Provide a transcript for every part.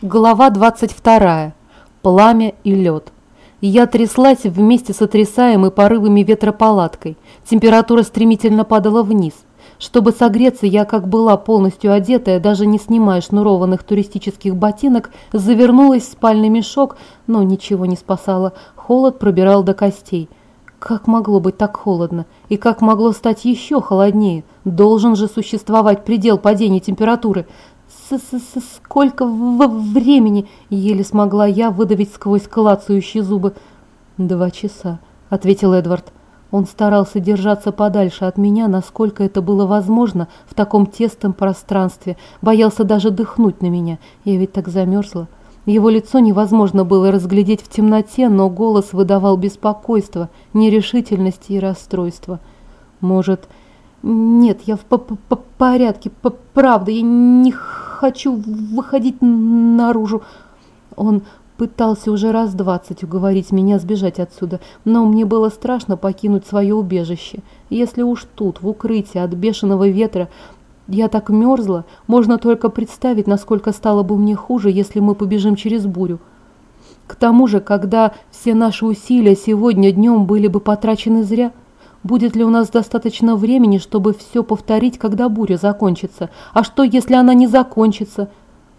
Глава 22. Пламя и лед. Я тряслась вместе с отрясаемой порывами ветра палаткой. Температура стремительно падала вниз. Чтобы согреться, я, как была полностью одетая, даже не снимая шнурованных туристических ботинок, завернулась в спальный мешок, но ничего не спасало. Холод пробирал до костей. Как могло быть так холодно? И как могло стать еще холоднее? Должен же существовать предел падения температуры. «Сколько времени?» – еле смогла я выдавить сквозь клацающие зубы. «Два часа», – ответил Эдвард. Он старался держаться подальше от меня, насколько это было возможно в таком тесном пространстве, боялся даже дыхнуть на меня. Я ведь так замерзла. Его лицо невозможно было разглядеть в темноте, но голос выдавал беспокойство, нерешительность и расстройство. «Может, нет, я в п -п порядке, п правда, я не хочу выходить наружу». Он пытался уже раз двадцать уговорить меня сбежать отсюда, но мне было страшно покинуть свое убежище. Если уж тут, в укрытии от бешеного ветра, я так мерзла, можно только представить, насколько стало бы мне хуже, если мы побежим через бурю. К тому же, когда все наши усилия сегодня днем были бы потрачены зря, будет ли у нас достаточно времени, чтобы все повторить, когда буря закончится? А что, если она не закончится?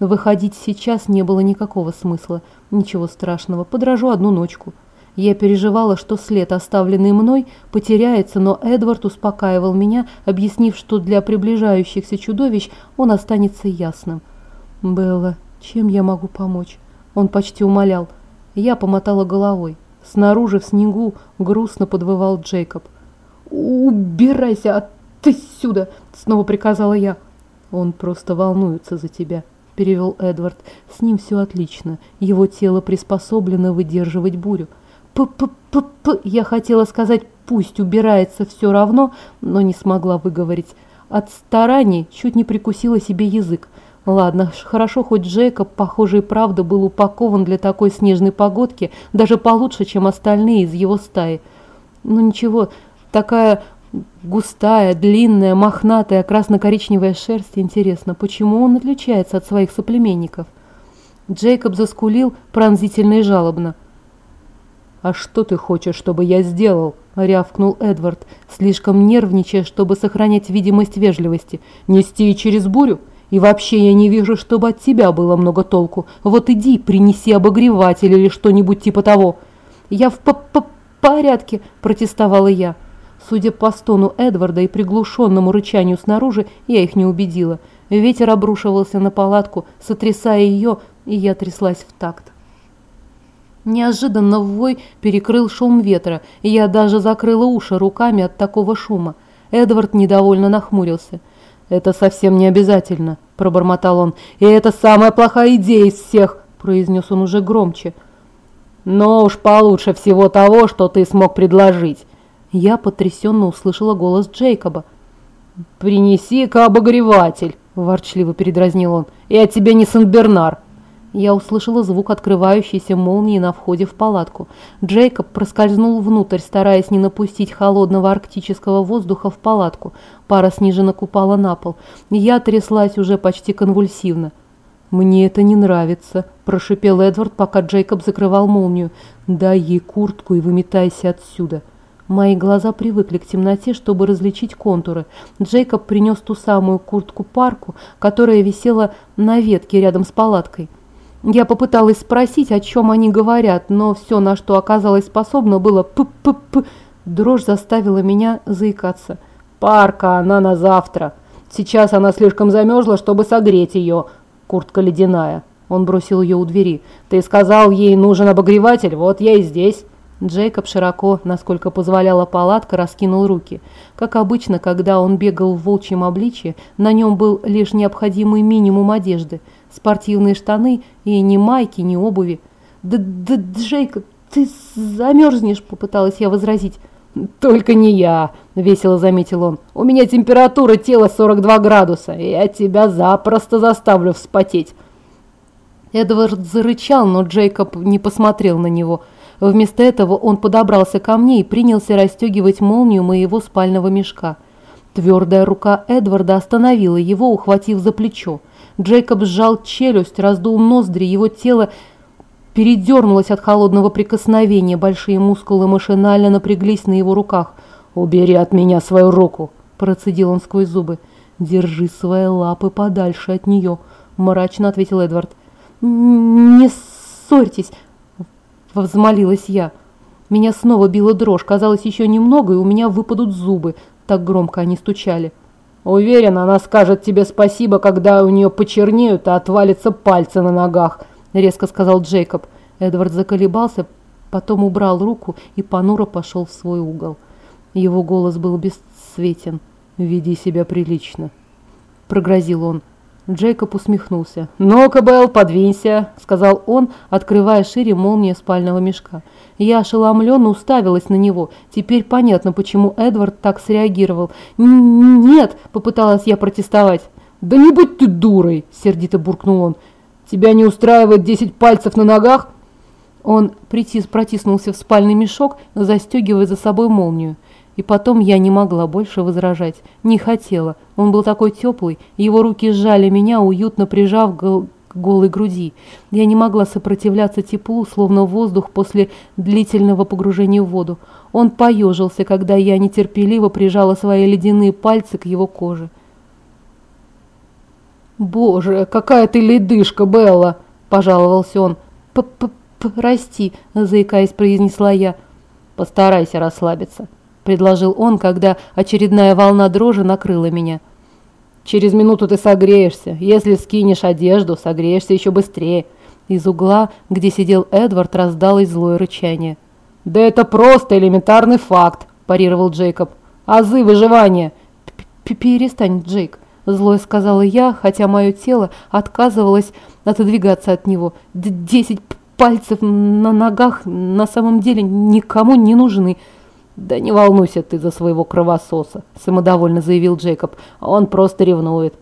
Выходить сейчас не было никакого смысла. Ничего страшного, подражу одну ночку. Я переживала, что след, оставленный мной, потеряется, но Эдвард успокаивал меня, объяснив, что для приближающихся чудовищ он останется ясным. «Белла, чем я могу помочь?» Он почти умолял. Я помотала головой. Снаружи в снегу грустно подвывал Джейкоб. «Убирайся отсюда!» — снова приказала я. «Он просто волнуется за тебя», — перевел Эдвард. «С ним все отлично. Его тело приспособлено выдерживать бурю». П-п-п-п. Я хотела сказать «пусть убирается все равно», но не смогла выговорить. От стараний чуть не прикусила себе язык. Ладно, хорошо, хоть Джейкоб, похоже, и правда был упакован для такой снежной погодки, даже получше, чем остальные из его стаи. Ну ничего, такая густая, длинная, мохнатая, красно-коричневая шерсть. Интересно, почему он отличается от своих соплеменников? Джейкоб заскулил пронзительно и жалобно. «А что ты хочешь, чтобы я сделал?» – рявкнул Эдвард, слишком нервничая, чтобы сохранять видимость вежливости. «Нести через бурю? И вообще я не вижу, чтобы от тебя было много толку. Вот иди, принеси обогреватель или что-нибудь типа того». «Я в п -п порядке», – протестовала я. Судя по стону Эдварда и приглушенному рычанию снаружи, я их не убедила. Ветер обрушивался на палатку, сотрясая ее, и я тряслась в такт. Неожиданно вой перекрыл шум ветра, и я даже закрыла уши руками от такого шума. Эдвард недовольно нахмурился. «Это совсем не обязательно», – пробормотал он. «И это самая плохая идея из всех», – произнес он уже громче. «Но уж получше всего того, что ты смог предложить». Я потрясенно услышала голос Джейкоба. «Принеси-ка обогреватель», – ворчливо передразнил он. «Я тебе не Сен-Бернар». Я услышала звук открывающейся молнии на входе в палатку. Джейкоб проскользнул внутрь, стараясь не напустить холодного арктического воздуха в палатку. Пара снежинок упала на пол. Я тряслась уже почти конвульсивно. «Мне это не нравится», – прошипел Эдвард, пока Джейкоб закрывал молнию. «Дай ей куртку и выметайся отсюда». Мои глаза привыкли к темноте, чтобы различить контуры. Джейкоб принес ту самую куртку-парку, которая висела на ветке рядом с палаткой. Я попыталась спросить, о чем они говорят, но все, на что оказалось способно, было п-п-п. Дрожь заставила меня заикаться. «Парка, она на завтра. Сейчас она слишком замерзла, чтобы согреть ее. Куртка ледяная». Он бросил ее у двери. «Ты сказал, ей нужен обогреватель? Вот я и здесь». Джейкоб широко, насколько позволяла палатка, раскинул руки. Как обычно, когда он бегал в волчьем обличье, на нем был лишь необходимый минимум одежды – спортивные штаны и ни майки, ни обуви. «Да, да, Джейкоб, ты замерзнешь», – попыталась я возразить. «Только не я», – весело заметил он. «У меня температура тела 42 градуса, и я тебя запросто заставлю вспотеть». Эдвард зарычал, но Джейкоб не посмотрел на него. Вместо этого он подобрался ко мне и принялся расстегивать молнию моего спального мешка. Твердая рука Эдварда остановила его, ухватив за плечо. Джейкоб сжал челюсть, раздул ноздри, его тело передернулось от холодного прикосновения, большие мускулы машинально напряглись на его руках. «Убери от меня свою руку!» – процедил он сквозь зубы. «Держи свои лапы подальше от нее», – мрачно ответил Эдвард. «Не ссорьтесь!» – взмолилась я. Меня снова била дрожь, казалось, еще немного, и у меня выпадут зубы, так громко они стучали. «Уверен, она скажет тебе спасибо, когда у нее почернеют, а отвалятся пальцы на ногах», – резко сказал Джейкоб. Эдвард заколебался, потом убрал руку и понуро пошел в свой угол. Его голос был бесцветен. «Веди себя прилично», – прогрозил он. Джейкоб усмехнулся. «Ну-ка, Белл, подвинься», – сказал он, открывая шире молнию спального мешка. Я ошеломленно уставилась на него. Теперь понятно, почему Эдвард так среагировал. «Нет!» – попыталась я протестовать. «Да не будь ты дурой!» – сердито буркнул он. «Тебя не устраивает десять пальцев на ногах?» Он притис, протиснулся в спальный мешок, застегивая за собой молнию. И потом я не могла больше возражать. Не хотела. Он был такой теплый, его руки сжали меня, уютно прижав к голой груди. Я не могла сопротивляться теплу, словно воздух после длительного погружения в воду. Он поежился, когда я нетерпеливо прижала свои ледяные пальцы к его коже. «Боже, какая ты ледышка, Белла!» – пожаловался он. «П -п «Прости», – заикаясь, произнесла я. «Постарайся расслабиться», – предложил он, когда очередная волна дрожи накрыла меня. «Через минуту ты согреешься. Если скинешь одежду, согреешься еще быстрее». Из угла, где сидел Эдвард, раздалось злое рычание. «Да это просто элементарный факт», – парировал Джейкоб. «Азы выживания». «Перестань, Джейк», – злое сказала я, хотя мое тело отказывалось отодвигаться от него. «Десять пальцев на ногах на самом деле никому не нужны». «Да не волнуйся ты за своего кровососа», – самодовольно заявил Джейкоб. «Он просто ревнует».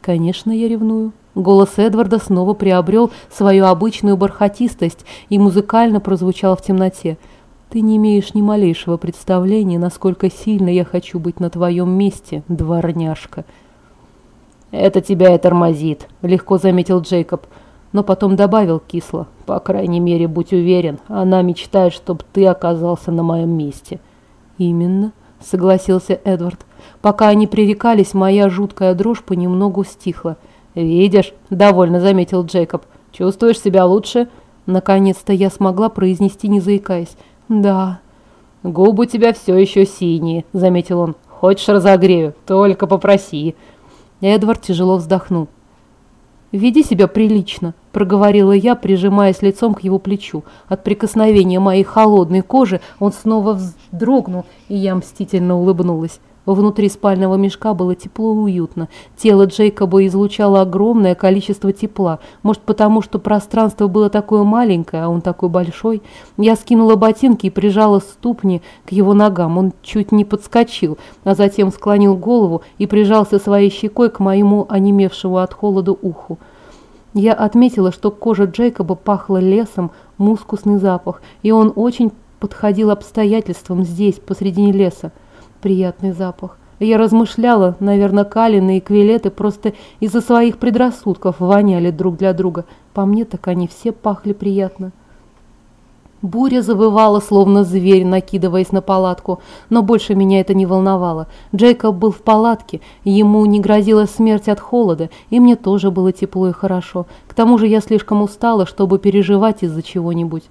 «Конечно, я ревную». Голос Эдварда снова приобрел свою обычную бархатистость и музыкально прозвучал в темноте. «Ты не имеешь ни малейшего представления, насколько сильно я хочу быть на твоем месте, дворняжка». «Это тебя и тормозит», – легко заметил Джейкоб но потом добавил кисло. «По крайней мере, будь уверен, она мечтает, чтобы ты оказался на моем месте». «Именно», — согласился Эдвард. Пока они пререкались, моя жуткая дрожь понемногу стихла. «Видишь», — довольно заметил Джейкоб, — «чувствуешь себя лучше?» Наконец-то я смогла произнести, не заикаясь. «Да». «Губы у тебя все еще синие», — заметил он. «Хочешь разогрею? Только попроси». Эдвард тяжело вздохнул. «Веди себя прилично», – проговорила я, прижимаясь лицом к его плечу. От прикосновения моей холодной кожи он снова вздрогнул, и я мстительно улыбнулась. Внутри спального мешка было тепло и уютно. Тело Джейкоба излучало огромное количество тепла. Может, потому что пространство было такое маленькое, а он такой большой. Я скинула ботинки и прижала ступни к его ногам. Он чуть не подскочил, а затем склонил голову и прижался своей щекой к моему онемевшему от холода уху. Я отметила, что кожа Джейкоба пахла лесом, мускусный запах, и он очень подходил обстоятельствам здесь, посредине леса приятный запах. Я размышляла, наверное, Калины и Квилеты просто из-за своих предрассудков воняли друг для друга. По мне так они все пахли приятно. Буря завывала, словно зверь, накидываясь на палатку, но больше меня это не волновало. Джейкоб был в палатке, ему не грозила смерть от холода, и мне тоже было тепло и хорошо. К тому же я слишком устала, чтобы переживать из-за чего-нибудь.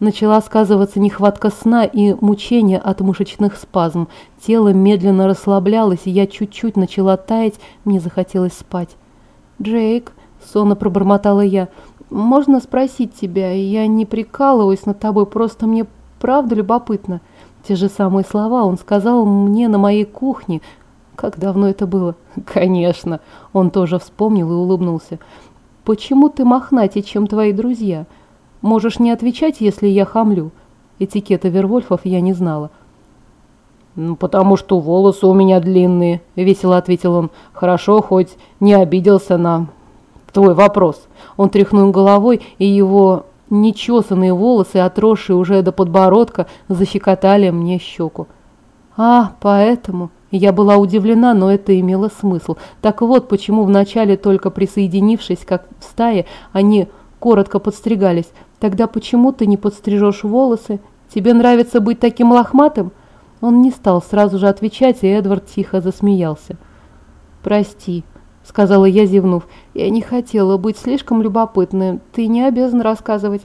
Начала сказываться нехватка сна и мучения от мышечных спазм. Тело медленно расслаблялось, и я чуть-чуть начала таять, мне захотелось спать. «Джейк», — сонно пробормотала я, — «можно спросить тебя? Я не прикалываюсь над тобой, просто мне правда любопытно». Те же самые слова он сказал мне на моей кухне. Как давно это было? Конечно, он тоже вспомнил и улыбнулся. «Почему ты мохнатее, чем твои друзья?» Можешь не отвечать, если я хамлю. Этикета Вервольфов я не знала. «Ну, потому что волосы у меня длинные», — весело ответил он. «Хорошо, хоть не обиделся на твой вопрос». Он тряхнул головой, и его нечесанные волосы, отросшие уже до подбородка, защекотали мне щеку. «А, поэтому...» Я была удивлена, но это имело смысл. Так вот, почему вначале только присоединившись, как в стае, они коротко подстригались. Тогда почему ты не подстрижешь волосы? Тебе нравится быть таким лохматым?» Он не стал сразу же отвечать, и Эдвард тихо засмеялся. «Прости», — сказала я, зевнув. «Я не хотела быть слишком любопытной. Ты не обязан рассказывать».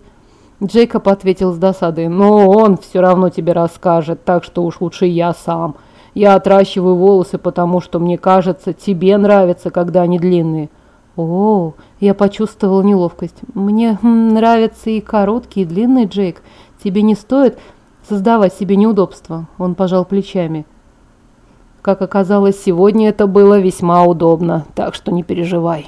Джейкоб ответил с досадой. «Но он все равно тебе расскажет, так что уж лучше я сам. Я отращиваю волосы, потому что, мне кажется, тебе нравится, когда они длинные». «О, я почувствовал неловкость. Мне хм, нравятся и короткие, и длинные, Джейк. Тебе не стоит создавать себе неудобства». Он пожал плечами. Как оказалось, сегодня это было весьма удобно, так что не переживай.